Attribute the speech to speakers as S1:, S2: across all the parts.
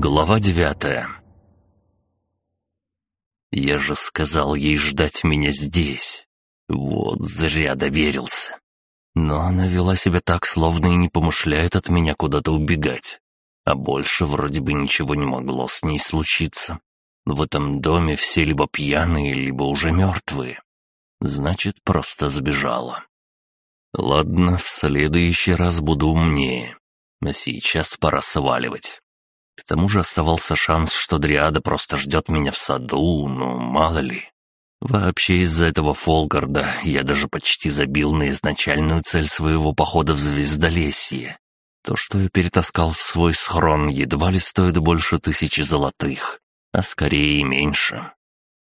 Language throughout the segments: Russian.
S1: Глава девятая Я же сказал ей ждать меня здесь. Вот зря доверился. Но она вела себя так, словно и не помышляет от меня куда-то убегать. А больше вроде бы ничего не могло с ней случиться. В этом доме все либо пьяные, либо уже мертвые. Значит, просто сбежала. Ладно, в следующий раз буду умнее. А сейчас пора сваливать. К тому же оставался шанс, что Дриада просто ждет меня в саду, но мало ли. Вообще из-за этого Фолгарда я даже почти забил на изначальную цель своего похода в Звездолесье. То, что я перетаскал в свой схрон, едва ли стоит больше тысячи золотых, а скорее и меньше.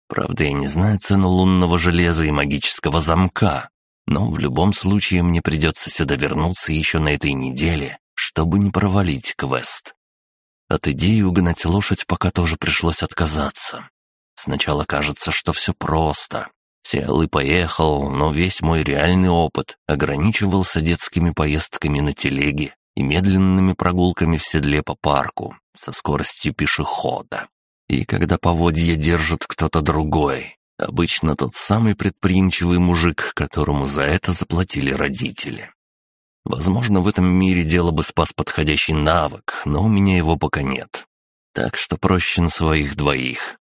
S1: Правда, я не знаю цену лунного железа и магического замка, но в любом случае мне придется сюда вернуться еще на этой неделе, чтобы не провалить квест. От идеи угнать лошадь пока тоже пришлось отказаться. Сначала кажется, что все просто. Сел и поехал, но весь мой реальный опыт ограничивался детскими поездками на телеге и медленными прогулками в седле по парку со скоростью пешехода. И когда поводья держит кто-то другой, обычно тот самый предприимчивый мужик, которому за это заплатили родители. Возможно, в этом мире дело бы спас подходящий навык, но у меня его пока нет. Так что проще на своих двоих.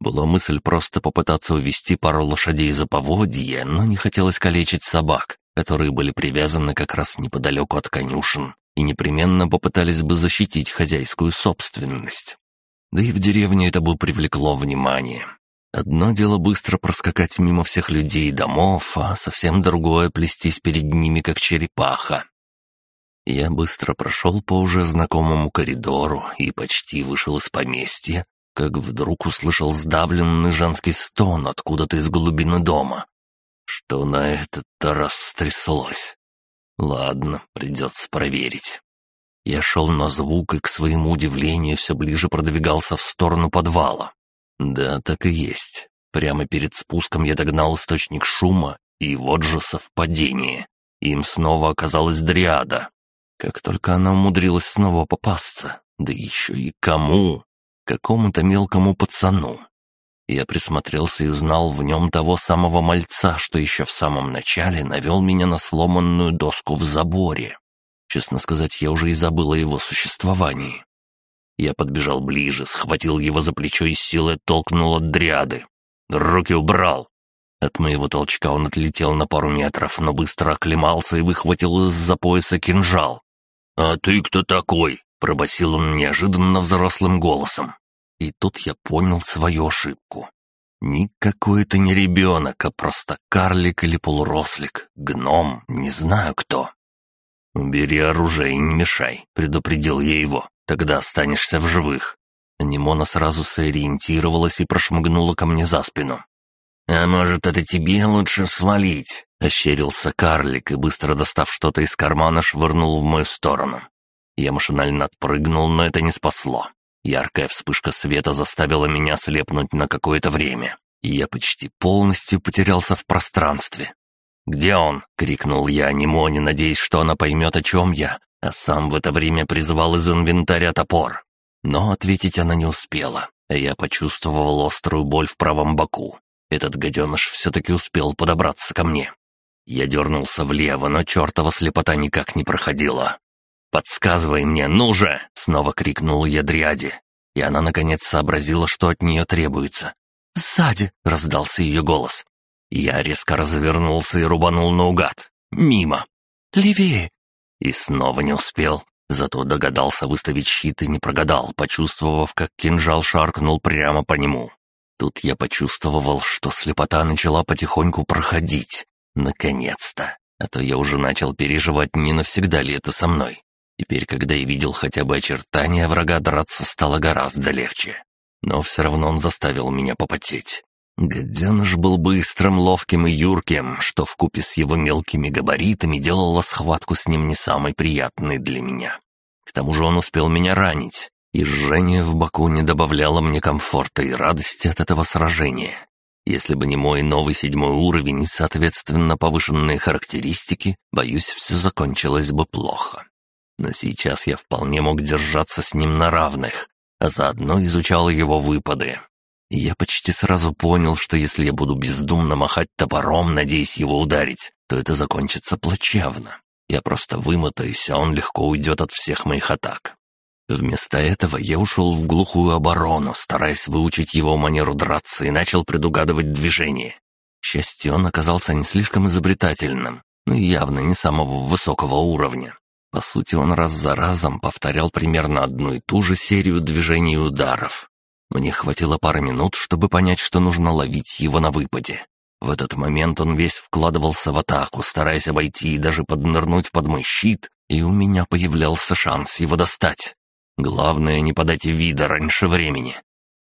S1: Была мысль просто попытаться увести пару лошадей за поводье, но не хотелось калечить собак, которые были привязаны как раз неподалеку от конюшен и непременно попытались бы защитить хозяйскую собственность. Да и в деревне это бы привлекло внимание. Одно дело быстро проскакать мимо всех людей и домов, а совсем другое — плестись перед ними, как черепаха. Я быстро прошел по уже знакомому коридору и почти вышел из поместья, как вдруг услышал сдавленный женский стон откуда-то из глубины дома. Что на этот-то раз стряслось? Ладно, придется проверить. Я шел на звук и, к своему удивлению, все ближе продвигался в сторону подвала. Да, так и есть. Прямо перед спуском я догнал источник шума, и вот же совпадение. Им снова оказалась дриада. Как только она умудрилась снова попасться, да еще и кому? Какому-то мелкому пацану. Я присмотрелся и узнал в нем того самого мальца, что еще в самом начале навел меня на сломанную доску в заборе. Честно сказать, я уже и забыл о его существовании. Я подбежал ближе, схватил его за плечо и силой толкнул от дряды. Руки убрал. От моего толчка он отлетел на пару метров, но быстро оклемался и выхватил из-за пояса кинжал. «А ты кто такой?» — пробасил он неожиданно взрослым голосом. И тут я понял свою ошибку. Никакой это не ребенок, а просто карлик или полурослик, гном, не знаю кто. «Убери оружие и не мешай», — предупредил я его. Тогда останешься в живых». Анимона сразу сориентировалась и прошмыгнула ко мне за спину. «А может, это тебе лучше свалить?» — ощерился карлик и, быстро достав что-то из кармана, швырнул в мою сторону. Я машинально отпрыгнул, но это не спасло. Яркая вспышка света заставила меня слепнуть на какое-то время, и я почти полностью потерялся в пространстве. «Где он?» — крикнул я Анимоне, надеясь, что она поймет, о чем я, а сам в это время призывал из инвентаря топор. Но ответить она не успела, а я почувствовал острую боль в правом боку. Этот гаденыш все-таки успел подобраться ко мне. Я дернулся влево, но чертова слепота никак не проходила. «Подсказывай мне, ну же!» — снова крикнул я Дриаде. И она, наконец, сообразила, что от нее требуется. «Сзади!» — раздался ее голос. Я резко развернулся и рубанул наугад. Мимо. «Левее!» И снова не успел. Зато догадался выставить щит и не прогадал, почувствовав, как кинжал шаркнул прямо по нему. Тут я почувствовал, что слепота начала потихоньку проходить. Наконец-то. А то я уже начал переживать, не навсегда ли это со мной. Теперь, когда я видел хотя бы очертания врага, драться стало гораздо легче. Но все равно он заставил меня попотеть. Гаденыш был быстрым, ловким и юрким, что вкупе с его мелкими габаритами делало схватку с ним не самой приятной для меня. К тому же он успел меня ранить, и жжение в боку не добавляло мне комфорта и радости от этого сражения. Если бы не мой новый седьмой уровень и, соответственно, повышенные характеристики, боюсь, все закончилось бы плохо. Но сейчас я вполне мог держаться с ним на равных, а заодно изучал его выпады. Я почти сразу понял, что если я буду бездумно махать топором, надеясь его ударить, то это закончится плачевно. Я просто вымотаюсь, а он легко уйдет от всех моих атак. Вместо этого я ушел в глухую оборону, стараясь выучить его манеру драться и начал предугадывать движение. К счастью, он оказался не слишком изобретательным, но и явно не самого высокого уровня. По сути, он раз за разом повторял примерно одну и ту же серию движений и ударов. Мне хватило пары минут, чтобы понять, что нужно ловить его на выпаде. В этот момент он весь вкладывался в атаку, стараясь обойти и даже поднырнуть под мой щит, и у меня появлялся шанс его достать. Главное, не подать вида раньше времени.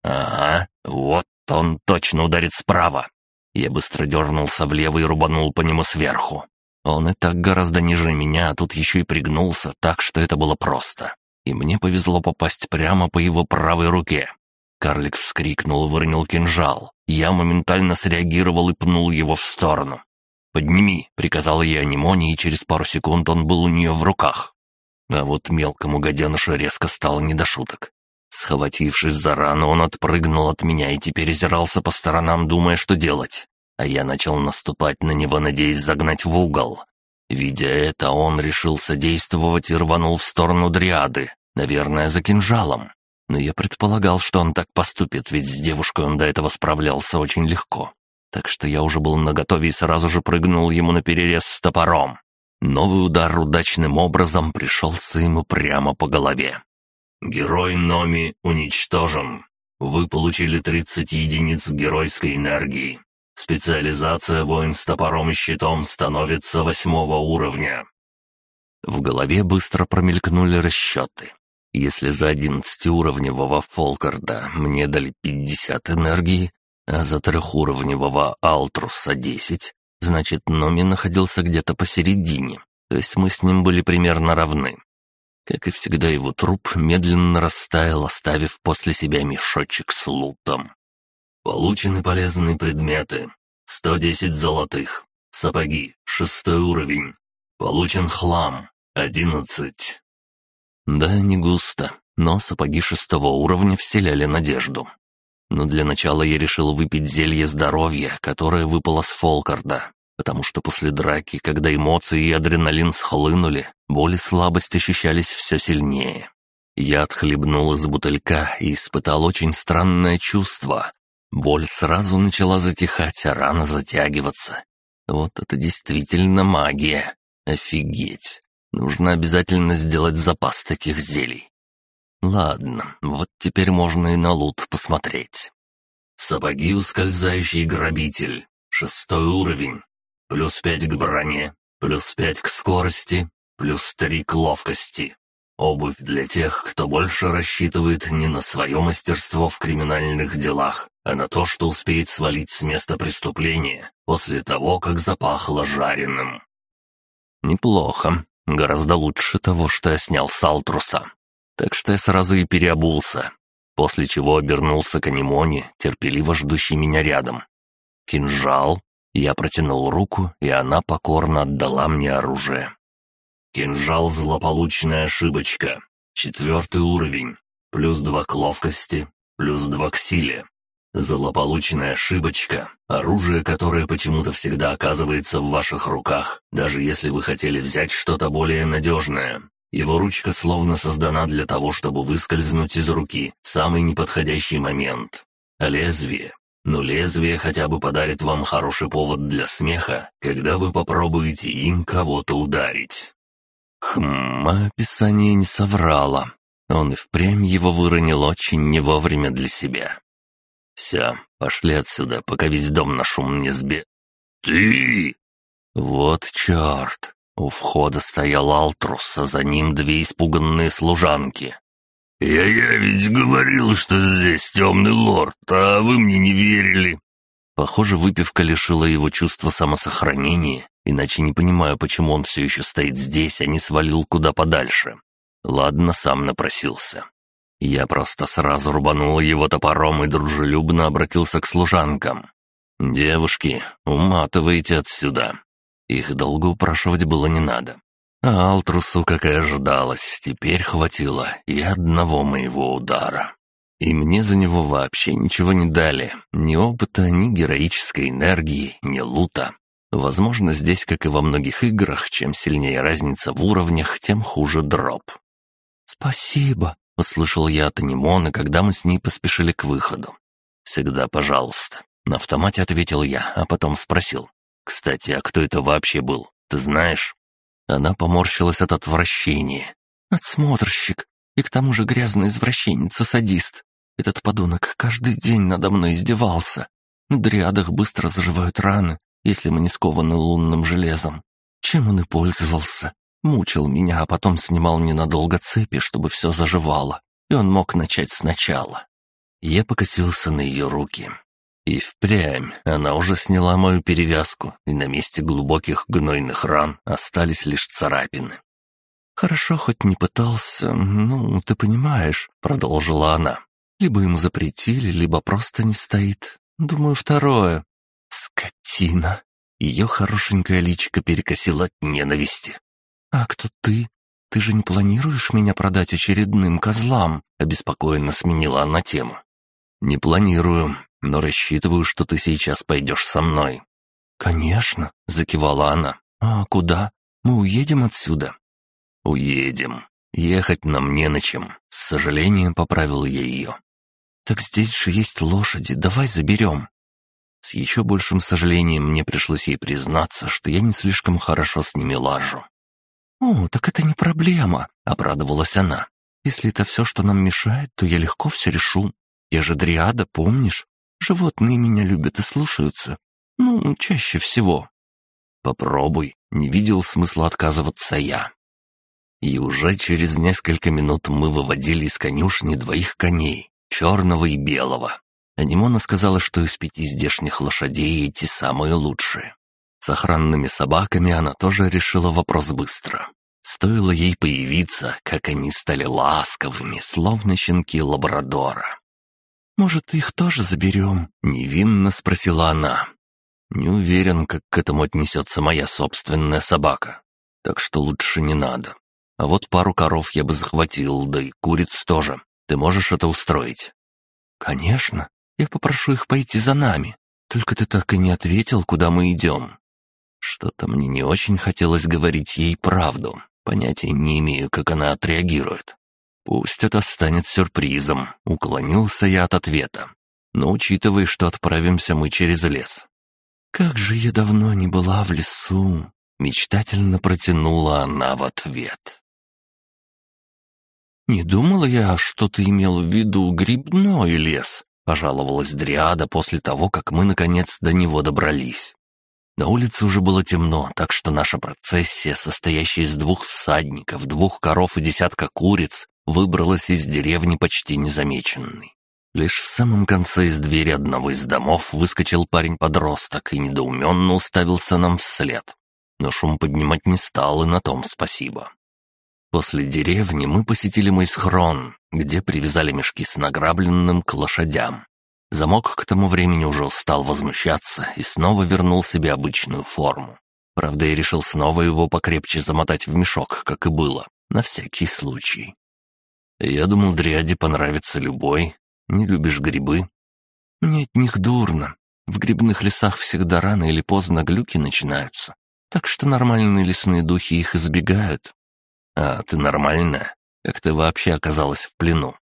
S1: Ага, вот он точно ударит справа. Я быстро дернулся влево и рубанул по нему сверху. Он и так гораздо ниже меня, а тут еще и пригнулся, так что это было просто. И мне повезло попасть прямо по его правой руке. Карлик вскрикнул, выронил кинжал. Я моментально среагировал и пнул его в сторону. «Подними», — приказал я Анимоне, и через пару секунд он был у нее в руках. А вот мелкому гаденышу резко стало не до шуток. Схватившись за рану, он отпрыгнул от меня и теперь озирался по сторонам, думая, что делать. А я начал наступать на него, надеясь загнать в угол. Видя это, он решился действовать и рванул в сторону дриады, наверное, за кинжалом. Но я предполагал, что он так поступит, ведь с девушкой он до этого справлялся очень легко. Так что я уже был наготове и сразу же прыгнул ему на перерез с топором. Новый удар удачным образом пришелся ему прямо по голове. «Герой Номи уничтожен. Вы получили 30 единиц геройской энергии. Специализация воин с топором и щитом становится восьмого уровня». В голове быстро промелькнули расчеты. Если за одиннадцатиуровневого Фолкарда мне дали 50 энергии, а за трехуровневого Алтруса 10, Значит, Номи находился где-то посередине, то есть мы с ним были примерно равны. Как и всегда, его труп медленно растаял, оставив после себя мешочек с лутом. Получены полезные предметы. 110 золотых. Сапоги. Шестой уровень. Получен хлам. 11. Да, не густо, но сапоги шестого уровня вселяли надежду. Но для начала я решил выпить зелье здоровья, которое выпало с Фолкарда потому что после драки, когда эмоции и адреналин схлынули, боль и слабость ощущались все сильнее. Я отхлебнул из бутылька и испытал очень странное чувство. Боль сразу начала затихать, а рана затягиваться. Вот это действительно магия. Офигеть. Нужно обязательно сделать запас таких зелий. Ладно, вот теперь можно и на лут посмотреть. Сапоги ускользающий грабитель. Шестой уровень. Плюс пять к броне, плюс пять к скорости, плюс три к ловкости. Обувь для тех, кто больше рассчитывает не на свое мастерство в криминальных делах, а на то, что успеет свалить с места преступления после того, как запахло жареным. Неплохо. Гораздо лучше того, что я снял с Алтруса. Так что я сразу и переобулся, после чего обернулся к Анимоне, терпеливо ждущей меня рядом. Кинжал, я протянул руку, и она покорно отдала мне оружие. Кинжал «Злополучная ошибочка». Четвертый уровень. Плюс два к ловкости, плюс два к силе. Злополучная ошибочка — оружие, которое почему-то всегда оказывается в ваших руках, даже если вы хотели взять что-то более надежное. Его ручка словно создана для того, чтобы выскользнуть из руки в самый неподходящий момент. Лезвие но лезвие хотя бы подарит вам хороший повод для смеха, когда вы попробуете им кого-то ударить». Хм, описание не соврало. Он и впрямь его выронил очень не вовремя для себя. «Все, пошли отсюда, пока весь дом на шум не сбе...» «Ты!» «Вот черт!» У входа стоял Алтрус, а за ним две испуганные служанки. «Я-я ведь говорил, что здесь темный лорд, а вы мне не верили». Похоже, выпивка лишила его чувства самосохранения, иначе не понимаю, почему он все еще стоит здесь, а не свалил куда подальше. Ладно, сам напросился. Я просто сразу рубанул его топором и дружелюбно обратился к служанкам. «Девушки, уматывайте отсюда». Их долго упрашивать было не надо. А Алтрусу, как и ожидалось, теперь хватило и одного моего удара. И мне за него вообще ничего не дали. Ни опыта, ни героической энергии, ни лута. Возможно, здесь, как и во многих играх, чем сильнее разница в уровнях, тем хуже дроп.
S2: «Спасибо», — услышал я от Анимона, когда мы с ней поспешили к выходу.
S1: «Всегда пожалуйста». На автомате ответил я, а потом спросил. «Кстати, а кто это вообще был? Ты знаешь?» Она поморщилась от отвращения.
S2: «Отсмотрщик. И к тому же грязный извращенец и садист. Этот подонок каждый день надо мной издевался. На дриадах быстро заживают раны, если мы не скованы лунным железом. Чем он и пользовался. Мучил меня, а потом снимал ненадолго цепи, чтобы все заживало. И он мог начать сначала.
S1: Я покосился на ее руки. И впрямь она уже сняла мою перевязку, и на месте глубоких гнойных ран остались лишь царапины.
S2: «Хорошо, хоть не пытался, ну, ты понимаешь», — продолжила она. «Либо ему запретили, либо просто не стоит. Думаю, второе. Скотина».
S1: Ее хорошенькая личико перекосило от ненависти.
S2: «А кто ты? Ты же не планируешь меня продать очередным козлам?» — обеспокоенно сменила она тему.
S1: «Не планирую, но рассчитываю, что ты сейчас пойдешь со мной».
S2: «Конечно», — закивала она. «А куда? Мы уедем отсюда?»
S1: «Уедем. Ехать нам не на чем». С сожалением поправил я ее.
S2: «Так здесь же есть лошади, давай заберем».
S1: С еще большим сожалением мне пришлось ей признаться, что я не слишком хорошо с ними лажу.
S2: «О, так это не проблема», — обрадовалась она. «Если это все, что нам мешает, то я легко все решу. Я же дриада, помнишь? Животные меня любят и слушаются. Ну, чаще всего».
S1: «Попробуй», — не видел смысла отказываться я. И уже через несколько минут мы выводили из конюшни двоих коней, черного и белого. Анимона сказала, что из пяти здешних лошадей эти самые лучшие. С охранными собаками она тоже решила вопрос быстро. Стоило ей появиться, как они стали ласковыми, словно щенки лабрадора.
S2: «Может, их тоже заберем?» — невинно спросила она.
S1: «Не уверен, как к этому отнесется моя собственная собака, так что лучше не надо. А вот пару коров я бы захватил, да и куриц тоже. Ты можешь это устроить?»
S2: «Конечно. Я попрошу их пойти за нами. Только ты так и не ответил, куда мы идем».
S1: Что-то мне не очень хотелось говорить ей правду. Понятия не имею, как она отреагирует. Пусть это станет сюрпризом. Уклонился я от ответа. Но учитывая, что отправимся мы через лес.
S2: «Как же я давно не была в лесу!» Мечтательно протянула она в ответ. «Не думала я, что ты имел в виду грибной лес», — пожаловалась Дриада после того, как мы, наконец, до него добрались. На улице уже было темно, так что наша процессия, состоящая из двух всадников, двух коров и десятка куриц, выбралась из деревни почти незамеченной. Лишь в самом конце из двери одного из домов выскочил парень-подросток и недоуменно уставился нам вслед. Но шум поднимать не стал, и на том спасибо. После деревни мы посетили мой схрон, где привязали мешки с награбленным к лошадям. Замок к тому времени уже устал возмущаться и снова вернул себе обычную форму. Правда, я решил снова его покрепче замотать в мешок, как и было, на всякий случай. Я думал, Дриаде понравится любой. Не любишь грибы? Мне от них дурно. В грибных лесах всегда рано или поздно глюки начинаются. Так что нормальные лесные духи их избегают.
S1: А ты нормальная? Как ты вообще оказалась в плену?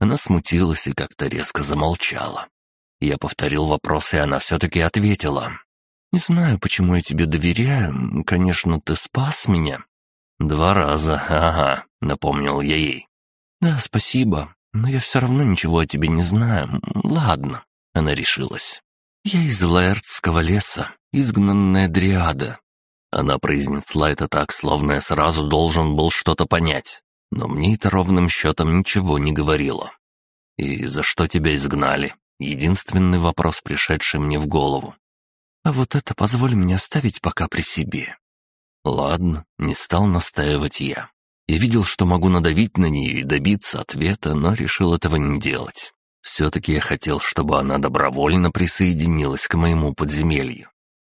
S1: Она смутилась и как-то резко замолчала. Я повторил вопрос, и она все-таки ответила.
S2: «Не знаю, почему я тебе доверяю. Конечно, ты спас меня».
S1: «Два раза, ага», — напомнил я ей.
S2: «Да, спасибо, но я все равно ничего о тебе не знаю. Ладно», — она решилась. «Я из Лаэртского леса, изгнанная дриада».
S1: Она произнесла это так, словно я сразу должен был что-то понять но мне это ровным счетом ничего не говорило. «И за что тебя изгнали?» Единственный вопрос, пришедший мне в голову.
S2: «А вот это позволь мне оставить пока при себе».
S1: Ладно, не стал настаивать я. Я видел, что могу надавить на нее и добиться ответа, но решил этого не делать. Все-таки я хотел, чтобы она добровольно присоединилась к моему подземелью.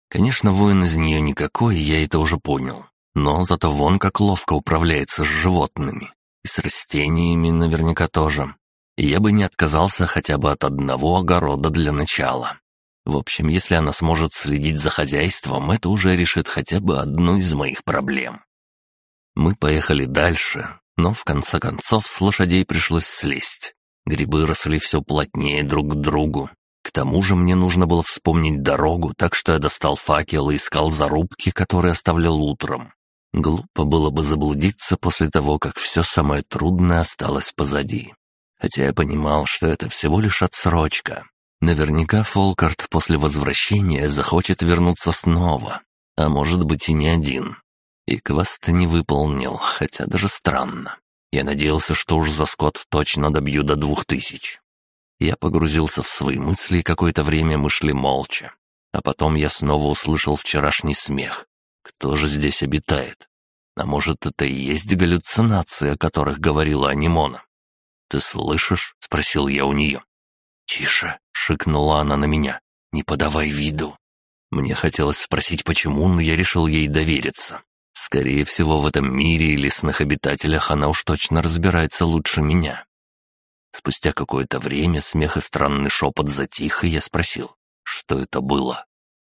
S1: Конечно, воин из нее никакой, я это уже понял.
S2: Но зато вон как ловко управляется с животными. И с растениями наверняка тоже. И я бы не отказался хотя бы от одного огорода для начала. В общем, если она сможет следить за хозяйством, это уже решит хотя бы одну из моих проблем. Мы поехали дальше, но в конце концов с лошадей пришлось слезть. Грибы росли все плотнее друг к другу. К тому же мне нужно было вспомнить дорогу, так что я достал факел и искал зарубки, которые оставлял утром. Глупо было бы заблудиться после того, как все самое трудное осталось позади. Хотя я понимал, что это всего лишь отсрочка. Наверняка Фолкарт после возвращения захочет вернуться снова, а может быть и не один. И квест не выполнил, хотя даже странно. Я надеялся, что уж за скот точно добью до двух тысяч. Я погрузился в свои мысли, и какое-то время мы шли молча. А потом я снова услышал вчерашний смех. Кто же здесь обитает? А может, это и есть галлюцинации, о которых говорила Анимона? «Ты слышишь?» — спросил я у нее. «Тише!» — шикнула она на меня. «Не подавай виду!» Мне хотелось спросить, почему, но я решил ей довериться. Скорее всего, в этом мире и лесных обитателях она уж точно разбирается лучше меня. Спустя какое-то время смех и странный шепот затих, и я спросил, что это было.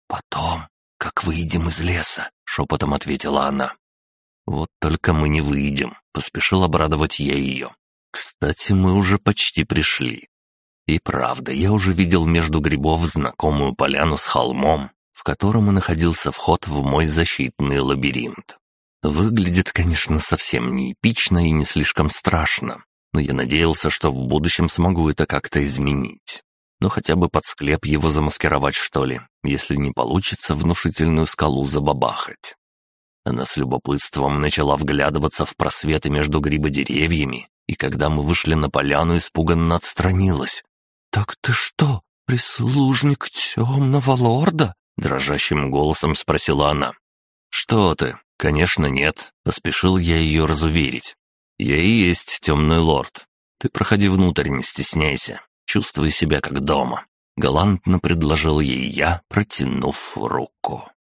S2: «Потом, как выйдем из леса», — шепотом ответила она. «Вот только мы не выйдем», — поспешил обрадовать я ее. «Кстати, мы уже почти пришли. И правда, я уже видел между грибов знакомую поляну с холмом, в котором и находился вход в мой защитный лабиринт. Выглядит, конечно, совсем не эпично и не слишком страшно, но я надеялся, что в будущем смогу это как-то изменить. Ну хотя бы под склеп его замаскировать, что ли, если не получится внушительную скалу забабахать. Она с любопытством начала вглядываться в просветы между грибодеревьями, и когда мы вышли на поляну, испуганно отстранилась. «Так ты что, прислужник темного лорда?» — дрожащим голосом спросила она. «Что ты? Конечно, нет», — поспешил я ее разуверить. «Я и есть темный лорд. Ты проходи внутрь, не стесняйся. Чувствуй себя как дома», — галантно предложил ей я, протянув руку.